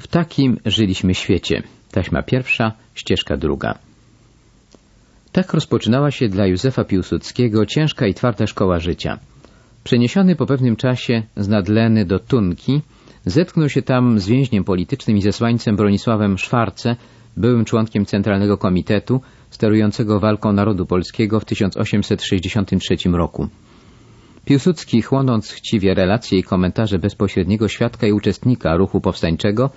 W takim żyliśmy świecie. Taśma pierwsza, ścieżka druga. Tak rozpoczynała się dla Józefa Piłsudskiego ciężka i twarda szkoła życia. Przeniesiony po pewnym czasie z Nadleny do Tunki, zetknął się tam z więźniem politycznym i zesłańcem Bronisławem Szwarce, byłym członkiem Centralnego Komitetu sterującego walką narodu polskiego w 1863 roku. Piłsudski, chłonąc chciwie relacje i komentarze bezpośredniego świadka i uczestnika ruchu powstańczego,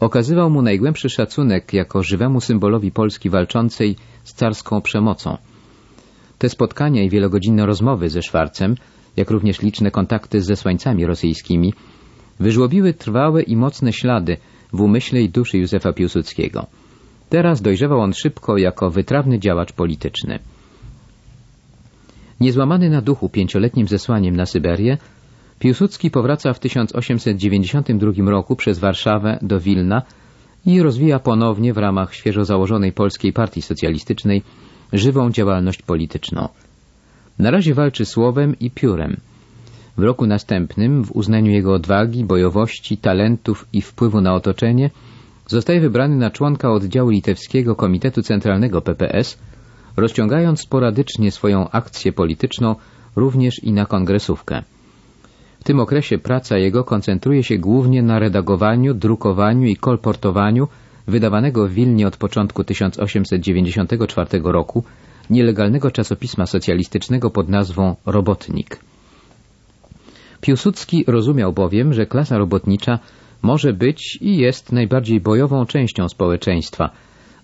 okazywał mu najgłębszy szacunek jako żywemu symbolowi Polski walczącej z carską przemocą. Te spotkania i wielogodzinne rozmowy ze Szwarcem, jak również liczne kontakty z zesłańcami rosyjskimi, wyżłobiły trwałe i mocne ślady w umyśle i duszy Józefa Piłsudskiego. Teraz dojrzewał on szybko jako wytrawny działacz polityczny. Niezłamany na duchu pięcioletnim zesłaniem na Syberię, Piłsudski powraca w 1892 roku przez Warszawę do Wilna i rozwija ponownie w ramach świeżo założonej Polskiej Partii Socjalistycznej żywą działalność polityczną. Na razie walczy słowem i piórem. W roku następnym, w uznaniu jego odwagi, bojowości, talentów i wpływu na otoczenie, zostaje wybrany na członka oddziału litewskiego Komitetu Centralnego PPS, rozciągając sporadycznie swoją akcję polityczną również i na kongresówkę. Tym okresie praca jego koncentruje się głównie na redagowaniu, drukowaniu i kolportowaniu wydawanego w Wilnie od początku 1894 roku nielegalnego czasopisma socjalistycznego pod nazwą Robotnik. Piłsudski rozumiał bowiem, że klasa robotnicza może być i jest najbardziej bojową częścią społeczeństwa,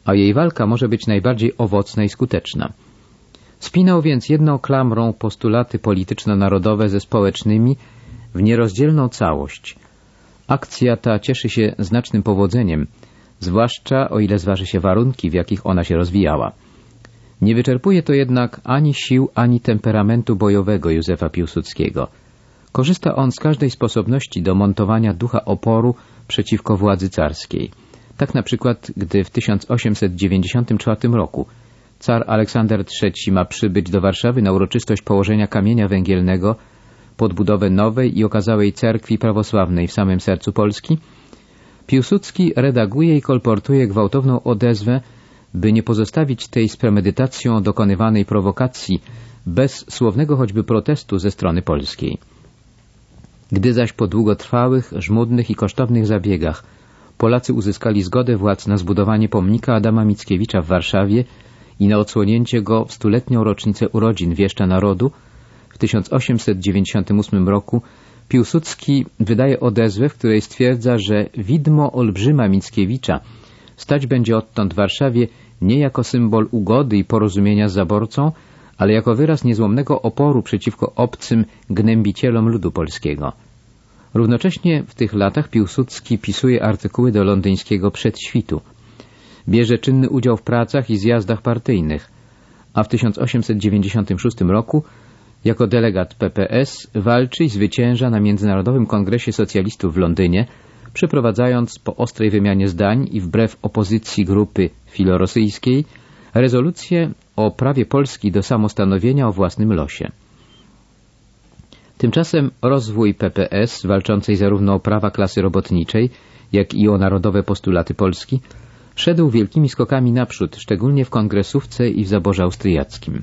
a jej walka może być najbardziej owocna i skuteczna. Spinał więc jedną klamrą postulaty polityczno-narodowe ze społecznymi w nierozdzielną całość. Akcja ta cieszy się znacznym powodzeniem, zwłaszcza o ile zważy się warunki, w jakich ona się rozwijała. Nie wyczerpuje to jednak ani sił, ani temperamentu bojowego Józefa Piłsudskiego – Korzysta on z każdej sposobności do montowania ducha oporu przeciwko władzy carskiej. Tak na przykład, gdy w 1894 roku car Aleksander III ma przybyć do Warszawy na uroczystość położenia kamienia węgielnego pod budowę nowej i okazałej cerkwi prawosławnej w samym sercu Polski, Piłsudski redaguje i kolportuje gwałtowną odezwę, by nie pozostawić tej z premedytacją dokonywanej prowokacji bez słownego choćby protestu ze strony polskiej. Gdy zaś po długotrwałych, żmudnych i kosztownych zabiegach Polacy uzyskali zgodę władz na zbudowanie pomnika Adama Mickiewicza w Warszawie i na odsłonięcie go w stuletnią rocznicę urodzin wieszcza narodu, 1898 roku Piłsudski wydaje odezwę, w której stwierdza, że widmo olbrzyma Mickiewicza stać będzie odtąd w Warszawie nie jako symbol ugody i porozumienia z zaborcą, ale jako wyraz niezłomnego oporu przeciwko obcym gnębicielom ludu polskiego. Równocześnie w tych latach Piłsudski pisuje artykuły do londyńskiego przedświtu. Bierze czynny udział w pracach i zjazdach partyjnych, a w 1896 roku jako delegat PPS walczy i zwycięża na Międzynarodowym Kongresie Socjalistów w Londynie, przeprowadzając po ostrej wymianie zdań i wbrew opozycji grupy filorosyjskiej rezolucję o prawie Polski do samostanowienia o własnym losie. Tymczasem rozwój PPS, walczącej zarówno o prawa klasy robotniczej, jak i o narodowe postulaty Polski, szedł wielkimi skokami naprzód, szczególnie w kongresówce i w zaborze austriackim.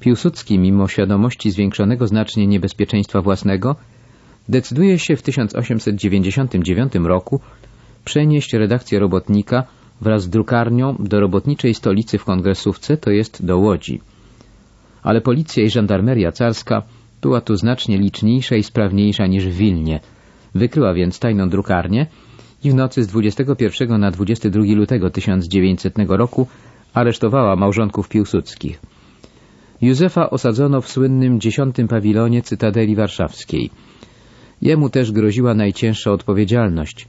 Piłsudski, mimo świadomości zwiększonego znacznie niebezpieczeństwa własnego, decyduje się w 1899 roku przenieść redakcję robotnika wraz z drukarnią do robotniczej stolicy w kongresówce, to jest do Łodzi. Ale policja i żandarmeria carska była tu znacznie liczniejsza i sprawniejsza niż w Wilnie. Wykryła więc tajną drukarnię i w nocy z 21 na 22 lutego 1900 roku aresztowała małżonków Piłsudskich. Józefa osadzono w słynnym dziesiątym pawilonie Cytadeli Warszawskiej. Jemu też groziła najcięższa odpowiedzialność.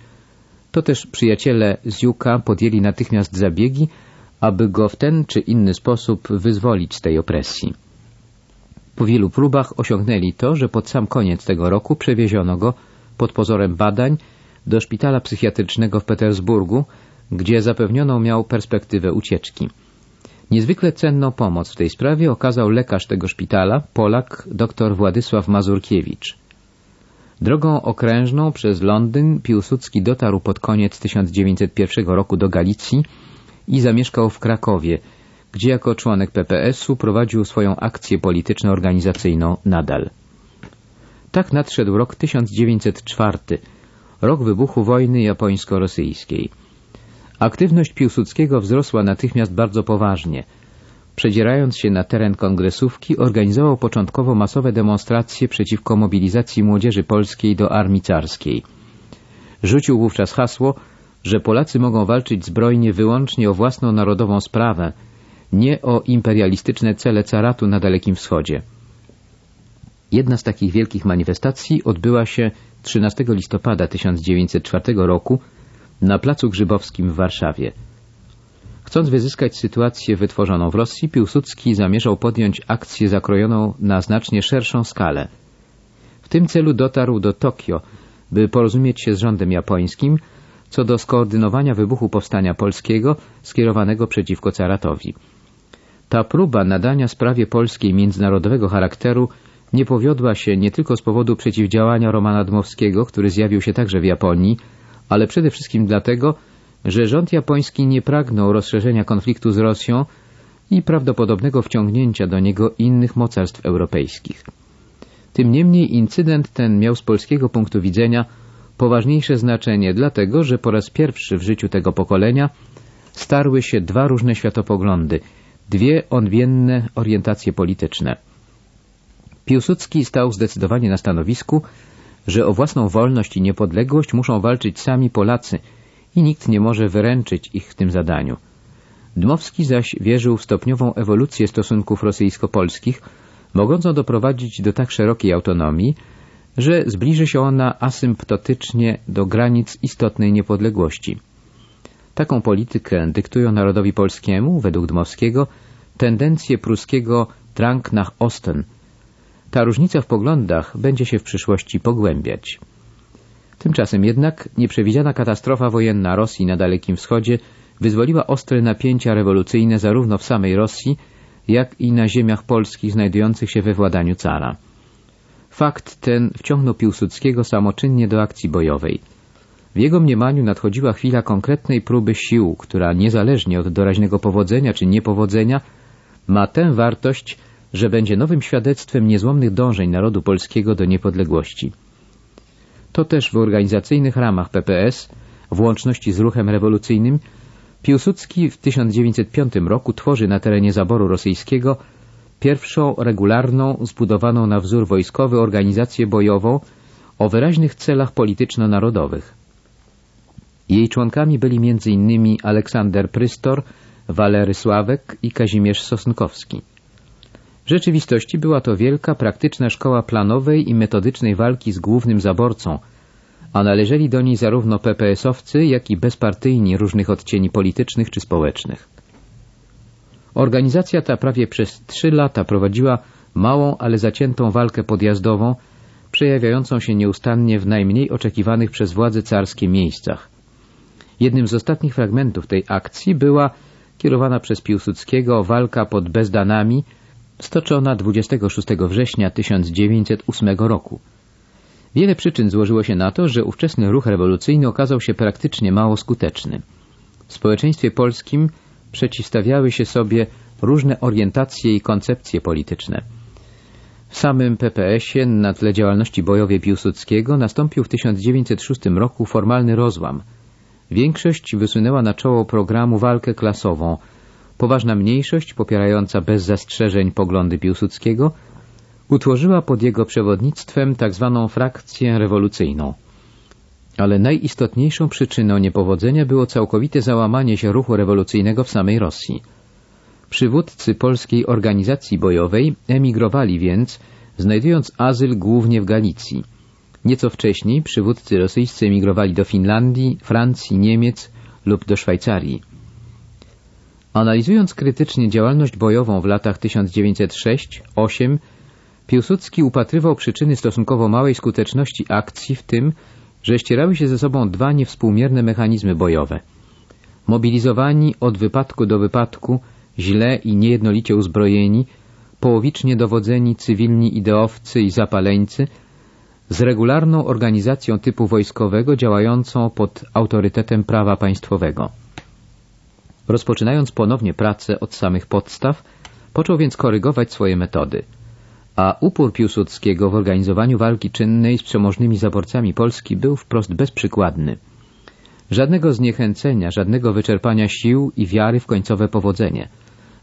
To też przyjaciele Ziuka podjęli natychmiast zabiegi, aby go w ten czy inny sposób wyzwolić z tej opresji. Po wielu próbach osiągnęli to, że pod sam koniec tego roku przewieziono go pod pozorem badań do szpitala psychiatrycznego w Petersburgu, gdzie zapewnioną miał perspektywę ucieczki. Niezwykle cenną pomoc w tej sprawie okazał lekarz tego szpitala, Polak dr Władysław Mazurkiewicz. Drogą okrężną przez Londyn Piłsudski dotarł pod koniec 1901 roku do Galicji i zamieszkał w Krakowie, gdzie jako członek PPS-u prowadził swoją akcję polityczno-organizacyjną nadal. Tak nadszedł rok 1904, rok wybuchu wojny japońsko-rosyjskiej. Aktywność Piłsudskiego wzrosła natychmiast bardzo poważnie. Przedzierając się na teren kongresówki, organizował początkowo masowe demonstracje przeciwko mobilizacji młodzieży polskiej do armii carskiej. Rzucił wówczas hasło, że Polacy mogą walczyć zbrojnie wyłącznie o własną narodową sprawę, nie o imperialistyczne cele caratu na Dalekim Wschodzie. Jedna z takich wielkich manifestacji odbyła się 13 listopada 1904 roku na Placu Grzybowskim w Warszawie. Chcąc wyzyskać sytuację wytworzoną w Rosji, Piłsudski zamierzał podjąć akcję zakrojoną na znacznie szerszą skalę. W tym celu dotarł do Tokio, by porozumieć się z rządem japońskim co do skoordynowania wybuchu powstania polskiego skierowanego przeciwko caratowi. Ta próba nadania sprawie polskiej międzynarodowego charakteru nie powiodła się nie tylko z powodu przeciwdziałania Romana Dmowskiego, który zjawił się także w Japonii, ale przede wszystkim dlatego, że rząd japoński nie pragnął rozszerzenia konfliktu z Rosją i prawdopodobnego wciągnięcia do niego innych mocarstw europejskich. Tym niemniej incydent ten miał z polskiego punktu widzenia poważniejsze znaczenie, dlatego że po raz pierwszy w życiu tego pokolenia starły się dwa różne światopoglądy, dwie odmienne orientacje polityczne. Piłsudski stał zdecydowanie na stanowisku, że o własną wolność i niepodległość muszą walczyć sami Polacy i nikt nie może wyręczyć ich w tym zadaniu. Dmowski zaś wierzył w stopniową ewolucję stosunków rosyjsko-polskich, mogącą doprowadzić do tak szerokiej autonomii, że zbliży się ona asymptotycznie do granic istotnej niepodległości. Taką politykę dyktują narodowi polskiemu, według Dmowskiego, tendencje pruskiego Drang nach Osten. Ta różnica w poglądach będzie się w przyszłości pogłębiać. Tymczasem jednak nieprzewidziana katastrofa wojenna Rosji na Dalekim Wschodzie wyzwoliła ostre napięcia rewolucyjne zarówno w samej Rosji, jak i na ziemiach polskich znajdujących się we władaniu cara. Fakt ten wciągnął Piłsudskiego samoczynnie do akcji bojowej. W jego mniemaniu nadchodziła chwila konkretnej próby sił, która niezależnie od doraźnego powodzenia czy niepowodzenia ma tę wartość, że będzie nowym świadectwem niezłomnych dążeń narodu polskiego do niepodległości. To też w organizacyjnych ramach PPS, w łączności z ruchem rewolucyjnym, Piłsudski w 1905 roku tworzy na terenie zaboru rosyjskiego pierwszą regularną, zbudowaną na wzór wojskowy organizację bojową o wyraźnych celach polityczno-narodowych. Jej członkami byli m.in. Aleksander Prystor, Walery Sławek i Kazimierz Sosnkowski. W rzeczywistości była to wielka, praktyczna szkoła planowej i metodycznej walki z głównym zaborcą, a należeli do niej zarówno PPS-owcy, jak i bezpartyjni różnych odcieni politycznych czy społecznych. Organizacja ta prawie przez trzy lata prowadziła małą, ale zaciętą walkę podjazdową, przejawiającą się nieustannie w najmniej oczekiwanych przez władze carskie miejscach. Jednym z ostatnich fragmentów tej akcji była kierowana przez Piłsudskiego walka pod Bezdanami, stoczona 26 września 1908 roku. Wiele przyczyn złożyło się na to, że ówczesny ruch rewolucyjny okazał się praktycznie mało skuteczny. W społeczeństwie polskim przeciwstawiały się sobie różne orientacje i koncepcje polityczne. W samym PPS-ie na tle działalności bojowej Piłsudskiego nastąpił w 1906 roku formalny rozłam. Większość wysunęła na czoło programu walkę klasową. Poważna mniejszość, popierająca bez zastrzeżeń poglądy Piłsudskiego, utworzyła pod jego przewodnictwem tzw. Tak frakcję rewolucyjną. Ale najistotniejszą przyczyną niepowodzenia było całkowite załamanie się ruchu rewolucyjnego w samej Rosji. Przywódcy polskiej organizacji bojowej emigrowali więc, znajdując azyl głównie w Galicji. Nieco wcześniej przywódcy rosyjscy emigrowali do Finlandii, Francji, Niemiec lub do Szwajcarii. Analizując krytycznie działalność bojową w latach 1906-8, Piłsudski upatrywał przyczyny stosunkowo małej skuteczności akcji w tym, że ścierały się ze sobą dwa niewspółmierne mechanizmy bojowe. Mobilizowani od wypadku do wypadku, źle i niejednolicie uzbrojeni, połowicznie dowodzeni cywilni ideowcy i zapaleńcy z regularną organizacją typu wojskowego działającą pod autorytetem prawa państwowego. Rozpoczynając ponownie pracę od samych podstaw, począł więc korygować swoje metody. A upór Piłsudskiego w organizowaniu walki czynnej z przemożnymi zaborcami Polski był wprost bezprzykładny. Żadnego zniechęcenia, żadnego wyczerpania sił i wiary w końcowe powodzenie,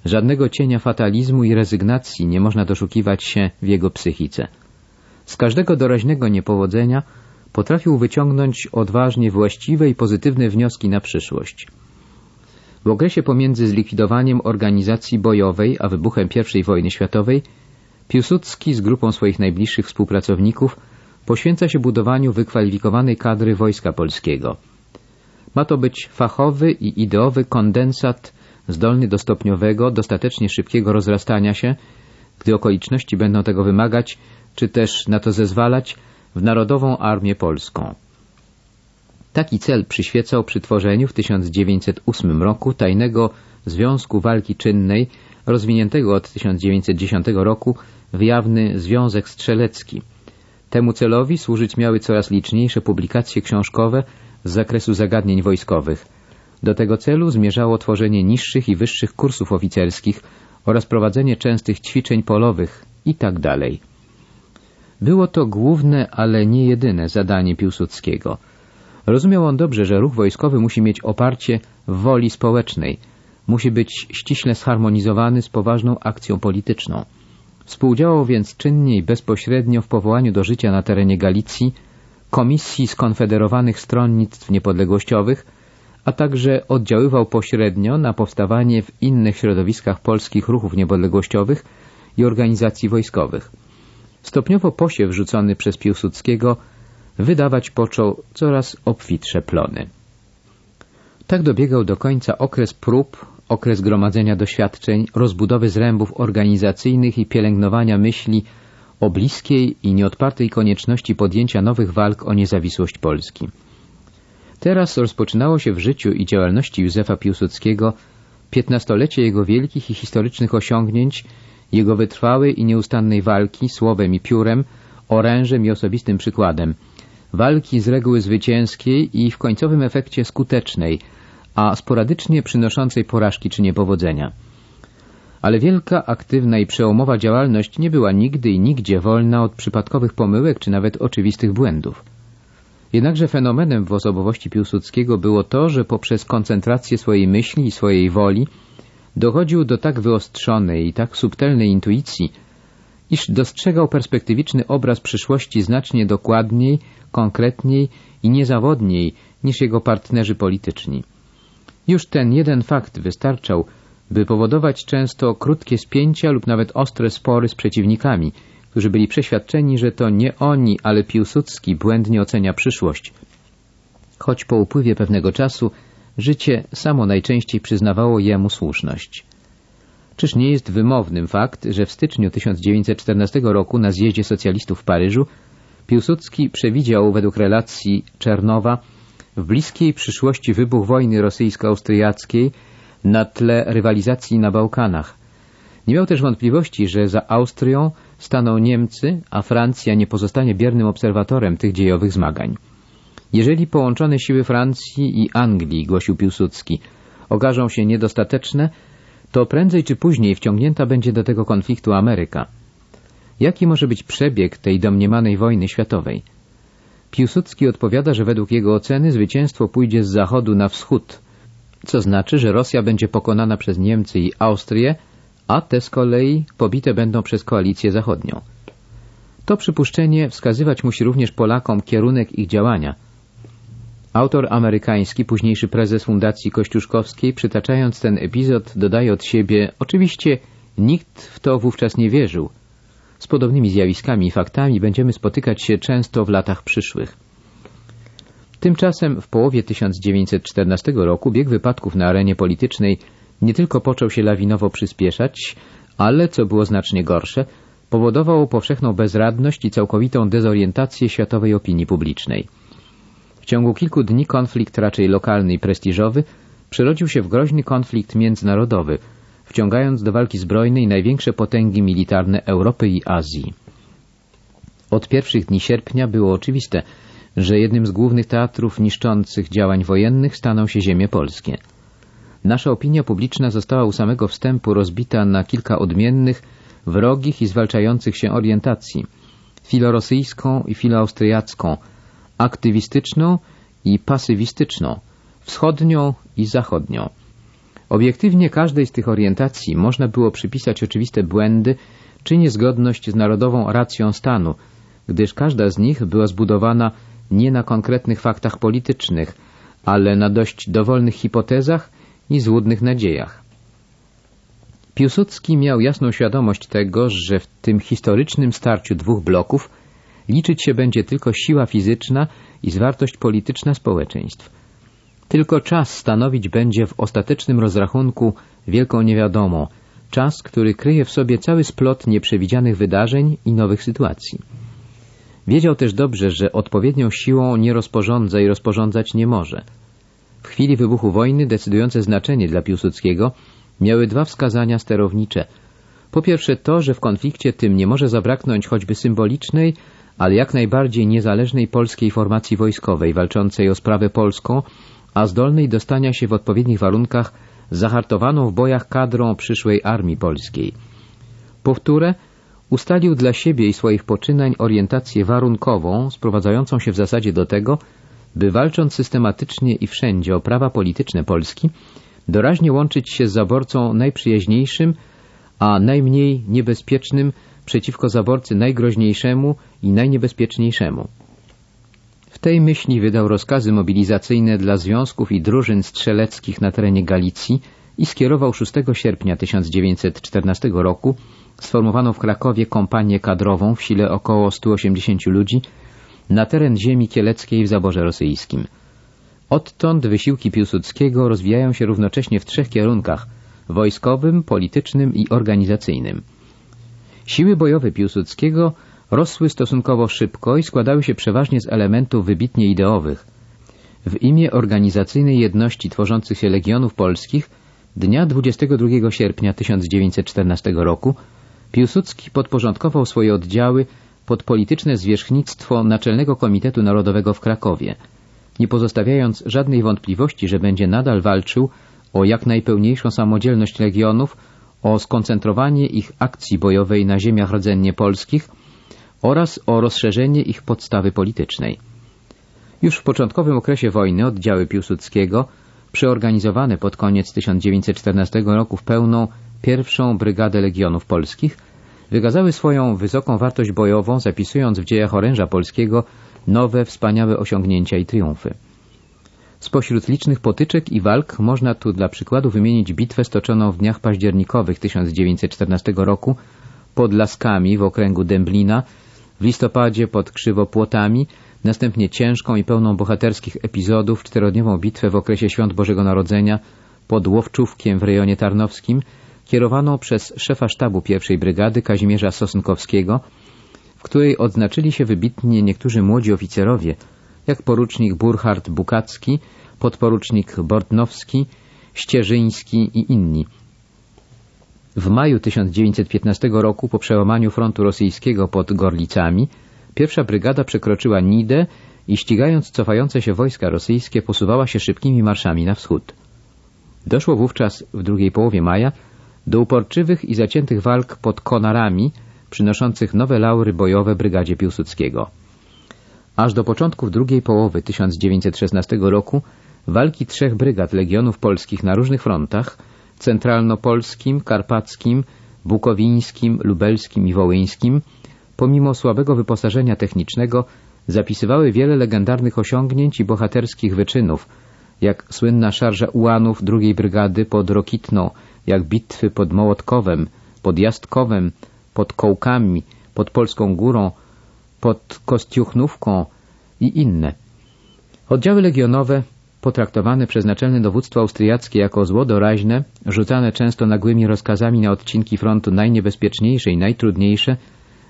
żadnego cienia fatalizmu i rezygnacji nie można doszukiwać się w jego psychice. Z każdego doraźnego niepowodzenia potrafił wyciągnąć odważnie właściwe i pozytywne wnioski na przyszłość. W okresie pomiędzy zlikwidowaniem organizacji bojowej a wybuchem I wojny światowej Piłsudski z grupą swoich najbliższych współpracowników poświęca się budowaniu wykwalifikowanej kadry Wojska Polskiego. Ma to być fachowy i ideowy kondensat zdolny do stopniowego, dostatecznie szybkiego rozrastania się, gdy okoliczności będą tego wymagać, czy też na to zezwalać, w Narodową Armię Polską. Taki cel przyświecał przy tworzeniu w 1908 roku tajnego Związku Walki Czynnej, rozwiniętego od 1910 roku w jawny Związek Strzelecki. Temu celowi służyć miały coraz liczniejsze publikacje książkowe z zakresu zagadnień wojskowych. Do tego celu zmierzało tworzenie niższych i wyższych kursów oficerskich oraz prowadzenie częstych ćwiczeń polowych itd. Tak Było to główne, ale nie jedyne zadanie Piłsudskiego – Rozumiał on dobrze, że ruch wojskowy musi mieć oparcie w woli społecznej, musi być ściśle zharmonizowany z poważną akcją polityczną. Współdziałał więc czynnie i bezpośrednio w powołaniu do życia na terenie Galicji komisji skonfederowanych stronnictw niepodległościowych, a także oddziaływał pośrednio na powstawanie w innych środowiskach polskich ruchów niepodległościowych i organizacji wojskowych. Stopniowo posiew rzucony przez Piłsudskiego wydawać począł coraz obfitsze plony. Tak dobiegał do końca okres prób, okres gromadzenia doświadczeń, rozbudowy zrębów organizacyjnych i pielęgnowania myśli o bliskiej i nieodpartej konieczności podjęcia nowych walk o niezawisłość Polski. Teraz rozpoczynało się w życiu i działalności Józefa Piłsudskiego piętnastolecie jego wielkich i historycznych osiągnięć, jego wytrwałej i nieustannej walki słowem i piórem, orężem i osobistym przykładem – walki z reguły zwycięskiej i w końcowym efekcie skutecznej, a sporadycznie przynoszącej porażki czy niepowodzenia. Ale wielka, aktywna i przełomowa działalność nie była nigdy i nigdzie wolna od przypadkowych pomyłek czy nawet oczywistych błędów. Jednakże fenomenem w osobowości Piłsudskiego było to, że poprzez koncentrację swojej myśli i swojej woli dochodził do tak wyostrzonej i tak subtelnej intuicji, iż dostrzegał perspektywiczny obraz przyszłości znacznie dokładniej, konkretniej i niezawodniej niż jego partnerzy polityczni. Już ten jeden fakt wystarczał, by powodować często krótkie spięcia lub nawet ostre spory z przeciwnikami, którzy byli przeświadczeni, że to nie oni, ale Piłsudski błędnie ocenia przyszłość. Choć po upływie pewnego czasu życie samo najczęściej przyznawało jemu słuszność. Czyż nie jest wymownym fakt, że w styczniu 1914 roku na zjeździe socjalistów w Paryżu Piłsudski przewidział według relacji Czernowa w bliskiej przyszłości wybuch wojny rosyjsko-austriackiej na tle rywalizacji na Bałkanach. Nie miał też wątpliwości, że za Austrią staną Niemcy, a Francja nie pozostanie biernym obserwatorem tych dziejowych zmagań. Jeżeli połączone siły Francji i Anglii, głosił Piłsudski, okażą się niedostateczne, to prędzej czy później wciągnięta będzie do tego konfliktu Ameryka. Jaki może być przebieg tej domniemanej wojny światowej? Piłsudski odpowiada, że według jego oceny zwycięstwo pójdzie z zachodu na wschód, co znaczy, że Rosja będzie pokonana przez Niemcy i Austrię, a te z kolei pobite będą przez koalicję zachodnią. To przypuszczenie wskazywać musi również Polakom kierunek ich działania – Autor amerykański, późniejszy prezes Fundacji Kościuszkowskiej, przytaczając ten epizod, dodaje od siebie, oczywiście nikt w to wówczas nie wierzył. Z podobnymi zjawiskami i faktami będziemy spotykać się często w latach przyszłych. Tymczasem w połowie 1914 roku bieg wypadków na arenie politycznej nie tylko począł się lawinowo przyspieszać, ale, co było znacznie gorsze, powodował powszechną bezradność i całkowitą dezorientację światowej opinii publicznej ciągu kilku dni konflikt raczej lokalny i prestiżowy przerodził się w groźny konflikt międzynarodowy, wciągając do walki zbrojnej największe potęgi militarne Europy i Azji. Od pierwszych dni sierpnia było oczywiste, że jednym z głównych teatrów niszczących działań wojennych staną się ziemie polskie. Nasza opinia publiczna została u samego wstępu rozbita na kilka odmiennych, wrogich i zwalczających się orientacji filorosyjską i filoaustriacką, aktywistyczną i pasywistyczną, wschodnią i zachodnią. Obiektywnie każdej z tych orientacji można było przypisać oczywiste błędy czy niezgodność z narodową racją stanu, gdyż każda z nich była zbudowana nie na konkretnych faktach politycznych, ale na dość dowolnych hipotezach i złudnych nadziejach. Piłsudski miał jasną świadomość tego, że w tym historycznym starciu dwóch bloków liczyć się będzie tylko siła fizyczna i zwartość polityczna społeczeństw. Tylko czas stanowić będzie w ostatecznym rozrachunku wielką niewiadomą, czas, który kryje w sobie cały splot nieprzewidzianych wydarzeń i nowych sytuacji. Wiedział też dobrze, że odpowiednią siłą nie rozporządza i rozporządzać nie może. W chwili wybuchu wojny decydujące znaczenie dla Piłsudskiego miały dwa wskazania sterownicze. Po pierwsze to, że w konflikcie tym nie może zabraknąć choćby symbolicznej, ale jak najbardziej niezależnej polskiej formacji wojskowej walczącej o sprawę polską, a zdolnej do stania się w odpowiednich warunkach zahartowaną w bojach kadrą przyszłej armii polskiej. Powtórę, ustalił dla siebie i swoich poczynań orientację warunkową, sprowadzającą się w zasadzie do tego, by walcząc systematycznie i wszędzie o prawa polityczne Polski, doraźnie łączyć się z zaborcą najprzyjaźniejszym, a najmniej niebezpiecznym przeciwko zaborcy najgroźniejszemu i najniebezpieczniejszemu. W tej myśli wydał rozkazy mobilizacyjne dla związków i drużyn strzeleckich na terenie Galicji i skierował 6 sierpnia 1914 roku sformowaną w Krakowie kompanię kadrową w sile około 180 ludzi na teren ziemi kieleckiej w zaborze rosyjskim. Odtąd wysiłki Piłsudskiego rozwijają się równocześnie w trzech kierunkach – wojskowym, politycznym i organizacyjnym. Siły bojowe Piłsudskiego rosły stosunkowo szybko i składały się przeważnie z elementów wybitnie ideowych. W imię organizacyjnej jedności tworzących się Legionów Polskich dnia 22 sierpnia 1914 roku Piłsudski podporządkował swoje oddziały pod polityczne zwierzchnictwo Naczelnego Komitetu Narodowego w Krakowie, nie pozostawiając żadnej wątpliwości, że będzie nadal walczył o jak najpełniejszą samodzielność legionów, o skoncentrowanie ich akcji bojowej na ziemiach rdzennie polskich oraz o rozszerzenie ich podstawy politycznej. Już w początkowym okresie wojny oddziały Piłsudskiego, przeorganizowane pod koniec 1914 roku w pełną pierwszą Brygadę Legionów Polskich, wykazały swoją wysoką wartość bojową, zapisując w dziejach oręża polskiego nowe, wspaniałe osiągnięcia i triumfy. Spośród licznych potyczek i walk można tu dla przykładu wymienić bitwę stoczoną w dniach październikowych 1914 roku pod Laskami w okręgu Dęblina, w listopadzie pod Krzywopłotami, następnie ciężką i pełną bohaterskich epizodów czterodniową bitwę w okresie Świąt Bożego Narodzenia pod Łowczówkiem w rejonie tarnowskim, kierowaną przez szefa sztabu pierwszej brygady Kazimierza Sosnkowskiego, w której odznaczyli się wybitnie niektórzy młodzi oficerowie, jak porucznik Burchard Bukacki, podporucznik Bortnowski, Ścieżyński i inni. W maju 1915 roku po przełamaniu frontu rosyjskiego pod Gorlicami pierwsza brygada przekroczyła Nidę i ścigając cofające się wojska rosyjskie posuwała się szybkimi marszami na wschód. Doszło wówczas w drugiej połowie maja do uporczywych i zaciętych walk pod Konarami, przynoszących nowe laury bojowe brygadzie Piłsudskiego. Aż do początków drugiej połowy 1916 roku walki trzech brygad Legionów Polskich na różnych frontach centralnopolskim, karpackim, bukowińskim, lubelskim i wołyńskim, pomimo słabego wyposażenia technicznego, zapisywały wiele legendarnych osiągnięć i bohaterskich wyczynów, jak słynna szarża ułanów drugiej brygady pod Rokitną, jak bitwy pod Mołotkowem, pod Jastkowem, pod Kołkami, pod Polską Górą, pod Kostiuchnówką i inne. Oddziały legionowe, potraktowane przez naczelne dowództwo austriackie jako zło doraźne, rzucane często nagłymi rozkazami na odcinki frontu najniebezpieczniejsze i najtrudniejsze,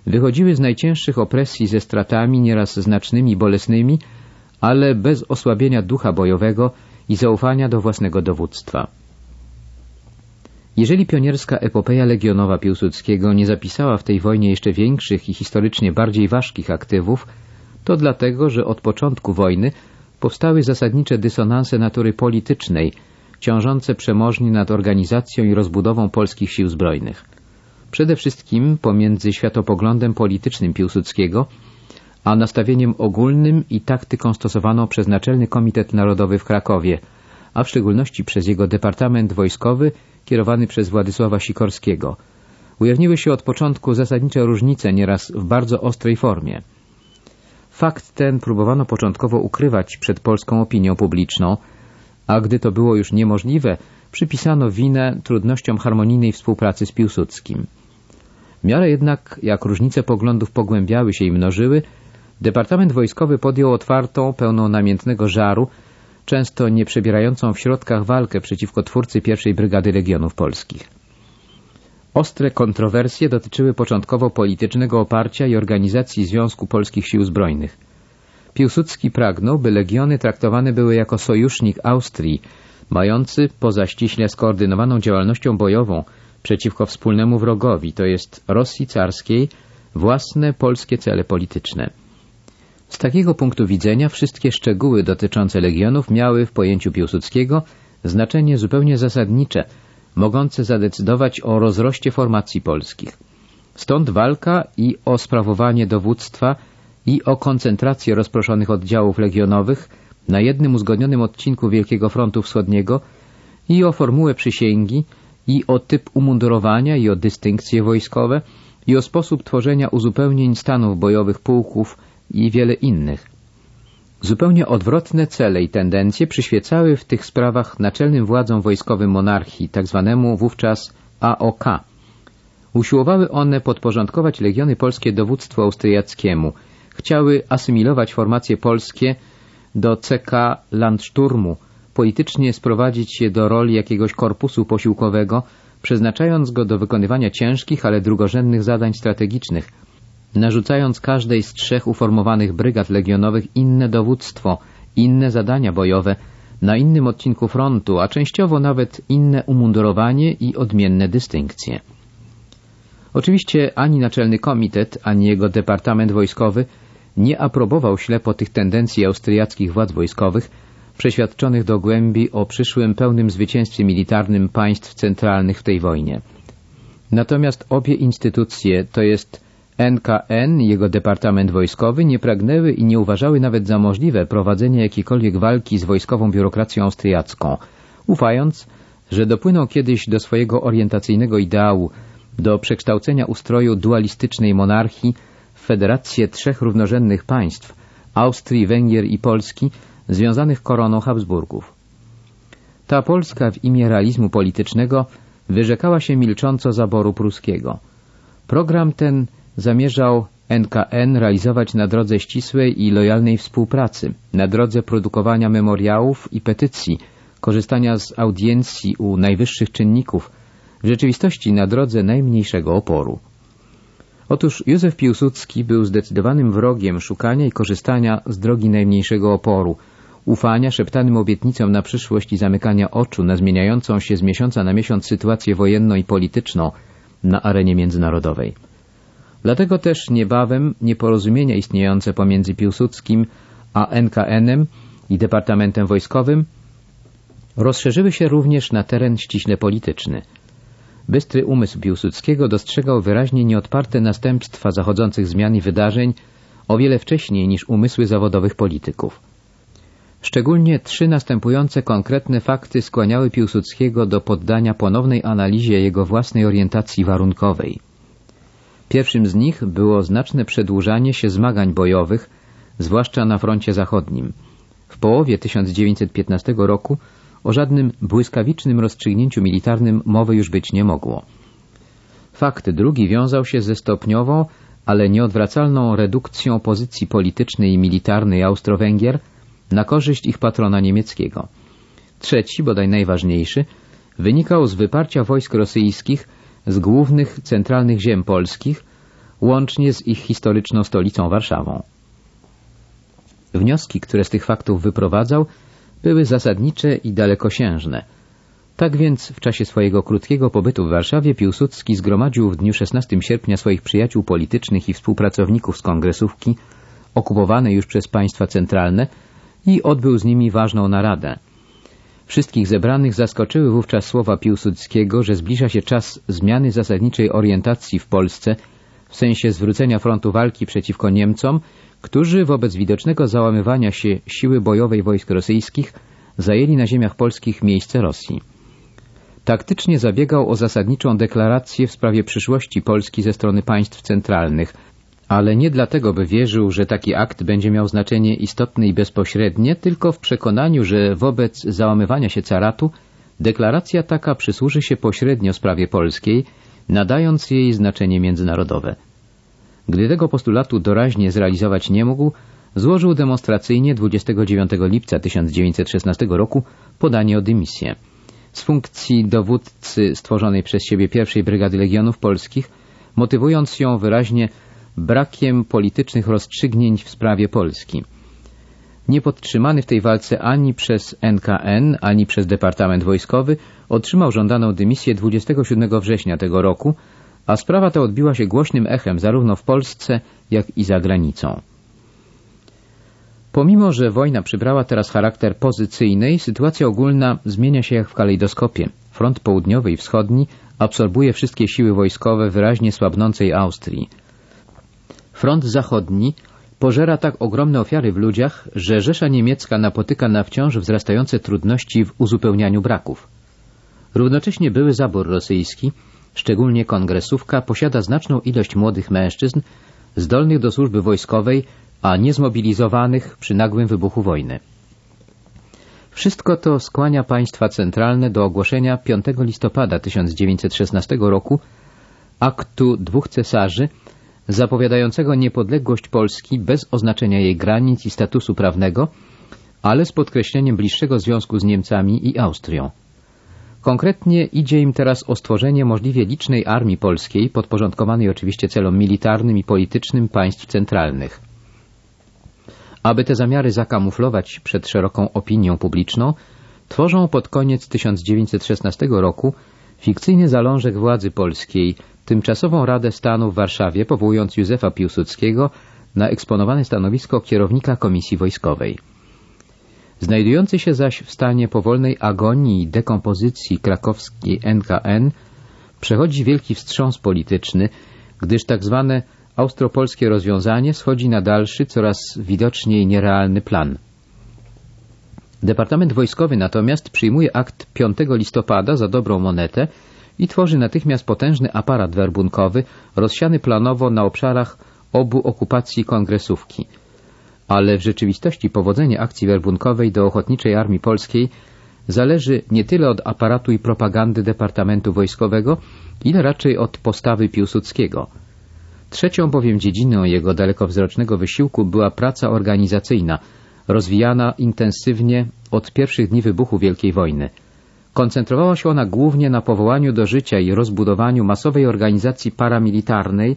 wychodziły z najcięższych opresji ze stratami nieraz znacznymi i bolesnymi, ale bez osłabienia ducha bojowego i zaufania do własnego dowództwa. Jeżeli pionierska epopeja legionowa Piłsudskiego nie zapisała w tej wojnie jeszcze większych i historycznie bardziej ważkich aktywów, to dlatego, że od początku wojny powstały zasadnicze dysonanse natury politycznej, ciążące przemożnie nad organizacją i rozbudową polskich sił zbrojnych. Przede wszystkim pomiędzy światopoglądem politycznym Piłsudskiego a nastawieniem ogólnym i taktyką stosowaną przez Naczelny Komitet Narodowy w Krakowie, a w szczególności przez jego Departament Wojskowy kierowany przez Władysława Sikorskiego. Ujawniły się od początku zasadnicze różnice, nieraz w bardzo ostrej formie. Fakt ten próbowano początkowo ukrywać przed polską opinią publiczną, a gdy to było już niemożliwe, przypisano winę trudnościom harmonijnej współpracy z Piłsudskim. W miarę jednak, jak różnice poglądów pogłębiały się i mnożyły, Departament Wojskowy podjął otwartą, pełną namiętnego żaru, często nie przebierającą w środkach walkę przeciwko twórcy pierwszej Brygady Legionów Polskich. Ostre kontrowersje dotyczyły początkowo politycznego oparcia i organizacji Związku Polskich Sił Zbrojnych. Piłsudski pragnął, by legiony traktowane były jako sojusznik Austrii, mający, poza ściśle skoordynowaną działalnością bojową, przeciwko wspólnemu wrogowi, to jest Rosji carskiej, własne polskie cele polityczne. Z takiego punktu widzenia wszystkie szczegóły dotyczące legionów miały w pojęciu Piłsudskiego znaczenie zupełnie zasadnicze, mogące zadecydować o rozroście formacji polskich. Stąd walka i o sprawowanie dowództwa i o koncentrację rozproszonych oddziałów legionowych na jednym uzgodnionym odcinku Wielkiego Frontu Wschodniego i o formułę przysięgi i o typ umundurowania i o dystynkcje wojskowe i o sposób tworzenia uzupełnień stanów bojowych pułków i wiele innych. Zupełnie odwrotne cele i tendencje przyświecały w tych sprawach naczelnym władzom wojskowym monarchii. Tak wówczas AOK. Usiłowały one podporządkować legiony polskie dowództwu austriackiemu, chciały asymilować formacje polskie do CK Landsturmu, politycznie sprowadzić je do roli jakiegoś korpusu posiłkowego, przeznaczając go do wykonywania ciężkich, ale drugorzędnych zadań strategicznych, narzucając każdej z trzech uformowanych brygad legionowych inne dowództwo, inne zadania bojowe, na innym odcinku frontu, a częściowo nawet inne umundurowanie i odmienne dystynkcje. Oczywiście ani Naczelny Komitet, ani jego Departament Wojskowy nie aprobował ślepo tych tendencji austriackich władz wojskowych, przeświadczonych do głębi o przyszłym pełnym zwycięstwie militarnym państw centralnych w tej wojnie. Natomiast obie instytucje, to jest NKN i jego Departament Wojskowy nie pragnęły i nie uważały nawet za możliwe prowadzenie jakiejkolwiek walki z wojskową biurokracją austriacką, ufając, że dopłyną kiedyś do swojego orientacyjnego ideału, do przekształcenia ustroju dualistycznej monarchii w federację trzech równorzędnych państw Austrii, Węgier i Polski związanych koroną Habsburgów. Ta Polska w imię realizmu politycznego wyrzekała się milcząco zaboru pruskiego. Program ten zamierzał NKN realizować na drodze ścisłej i lojalnej współpracy, na drodze produkowania memoriałów i petycji, korzystania z audiencji u najwyższych czynników, w rzeczywistości na drodze najmniejszego oporu. Otóż Józef Piłsudski był zdecydowanym wrogiem szukania i korzystania z drogi najmniejszego oporu, ufania szeptanym obietnicom na przyszłość i zamykania oczu na zmieniającą się z miesiąca na miesiąc sytuację wojenną i polityczną na arenie międzynarodowej. Dlatego też niebawem nieporozumienia istniejące pomiędzy Piłsudskim a NKN-em i Departamentem Wojskowym rozszerzyły się również na teren ściśle polityczny. Bystry umysł Piłsudskiego dostrzegał wyraźnie nieodparte następstwa zachodzących zmian i wydarzeń o wiele wcześniej niż umysły zawodowych polityków. Szczególnie trzy następujące konkretne fakty skłaniały Piłsudskiego do poddania ponownej analizie jego własnej orientacji warunkowej – Pierwszym z nich było znaczne przedłużanie się zmagań bojowych, zwłaszcza na froncie zachodnim. W połowie 1915 roku o żadnym błyskawicznym rozstrzygnięciu militarnym mowy już być nie mogło. Fakt drugi wiązał się ze stopniową, ale nieodwracalną redukcją pozycji politycznej i militarnej Austro-Węgier na korzyść ich patrona niemieckiego. Trzeci, bodaj najważniejszy, wynikał z wyparcia wojsk rosyjskich z głównych centralnych ziem polskich, łącznie z ich historyczną stolicą Warszawą. Wnioski, które z tych faktów wyprowadzał, były zasadnicze i dalekosiężne. Tak więc w czasie swojego krótkiego pobytu w Warszawie Piłsudski zgromadził w dniu 16 sierpnia swoich przyjaciół politycznych i współpracowników z kongresówki, okupowanej już przez państwa centralne, i odbył z nimi ważną naradę. Wszystkich zebranych zaskoczyły wówczas słowa Piłsudskiego, że zbliża się czas zmiany zasadniczej orientacji w Polsce w sensie zwrócenia frontu walki przeciwko Niemcom, którzy wobec widocznego załamywania się siły bojowej wojsk rosyjskich zajęli na ziemiach polskich miejsce Rosji. Taktycznie zabiegał o zasadniczą deklarację w sprawie przyszłości Polski ze strony państw centralnych, ale nie dlatego, by wierzył, że taki akt będzie miał znaczenie istotne i bezpośrednie, tylko w przekonaniu, że wobec załamywania się caratu deklaracja taka przysłuży się pośrednio sprawie polskiej, nadając jej znaczenie międzynarodowe. Gdy tego postulatu doraźnie zrealizować nie mógł, złożył demonstracyjnie 29 lipca 1916 roku podanie o dymisję. Z funkcji dowódcy stworzonej przez siebie pierwszej Brygady Legionów Polskich, motywując ją wyraźnie brakiem politycznych rozstrzygnięć w sprawie Polski. Niepodtrzymany w tej walce ani przez NKN, ani przez Departament Wojskowy, otrzymał żądaną dymisję 27 września tego roku, a sprawa ta odbiła się głośnym echem zarówno w Polsce, jak i za granicą. Pomimo, że wojna przybrała teraz charakter pozycyjny, sytuacja ogólna zmienia się jak w kalejdoskopie. Front południowy i wschodni absorbuje wszystkie siły wojskowe wyraźnie słabnącej Austrii. Front zachodni pożera tak ogromne ofiary w ludziach, że Rzesza Niemiecka napotyka na wciąż wzrastające trudności w uzupełnianiu braków. Równocześnie były zabór rosyjski, szczególnie kongresówka, posiada znaczną ilość młodych mężczyzn zdolnych do służby wojskowej, a niezmobilizowanych przy nagłym wybuchu wojny. Wszystko to skłania państwa centralne do ogłoszenia 5 listopada 1916 roku aktu dwóch cesarzy zapowiadającego niepodległość Polski bez oznaczenia jej granic i statusu prawnego, ale z podkreśleniem bliższego związku z Niemcami i Austrią. Konkretnie idzie im teraz o stworzenie możliwie licznej armii polskiej, podporządkowanej oczywiście celom militarnym i politycznym państw centralnych. Aby te zamiary zakamuflować przed szeroką opinią publiczną, tworzą pod koniec 1916 roku fikcyjny zalążek władzy polskiej, tymczasową Radę Stanu w Warszawie, powołując Józefa Piłsudskiego na eksponowane stanowisko kierownika Komisji Wojskowej. Znajdujący się zaś w stanie powolnej agonii i dekompozycji krakowskiej NKN przechodzi wielki wstrząs polityczny, gdyż tak zwane austropolskie rozwiązanie schodzi na dalszy, coraz widoczniej nierealny plan. Departament Wojskowy natomiast przyjmuje akt 5 listopada za dobrą monetę i tworzy natychmiast potężny aparat werbunkowy rozsiany planowo na obszarach obu okupacji kongresówki. Ale w rzeczywistości powodzenie akcji werbunkowej do Ochotniczej Armii Polskiej zależy nie tyle od aparatu i propagandy Departamentu Wojskowego, ile raczej od postawy Piłsudskiego. Trzecią bowiem dziedziną jego dalekowzrocznego wysiłku była praca organizacyjna, rozwijana intensywnie od pierwszych dni wybuchu Wielkiej Wojny. Koncentrowała się ona głównie na powołaniu do życia i rozbudowaniu masowej organizacji paramilitarnej,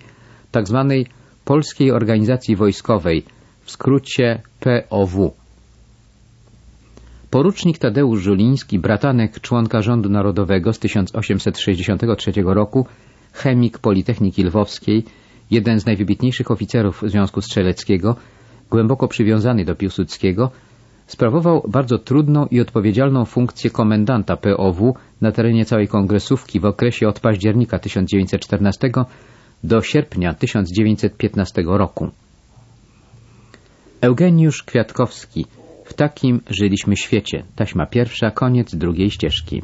tzw. Tak Polskiej Organizacji Wojskowej, w skrócie POW. Porucznik Tadeusz Żuliński, bratanek członka Rządu Narodowego z 1863 roku, chemik Politechniki Lwowskiej, jeden z najwybitniejszych oficerów Związku Strzeleckiego, głęboko przywiązany do Piłsudskiego, Sprawował bardzo trudną i odpowiedzialną funkcję komendanta POW na terenie całej kongresówki w okresie od października 1914 do sierpnia 1915 roku. Eugeniusz Kwiatkowski W takim żyliśmy świecie. Taśma pierwsza, koniec drugiej ścieżki.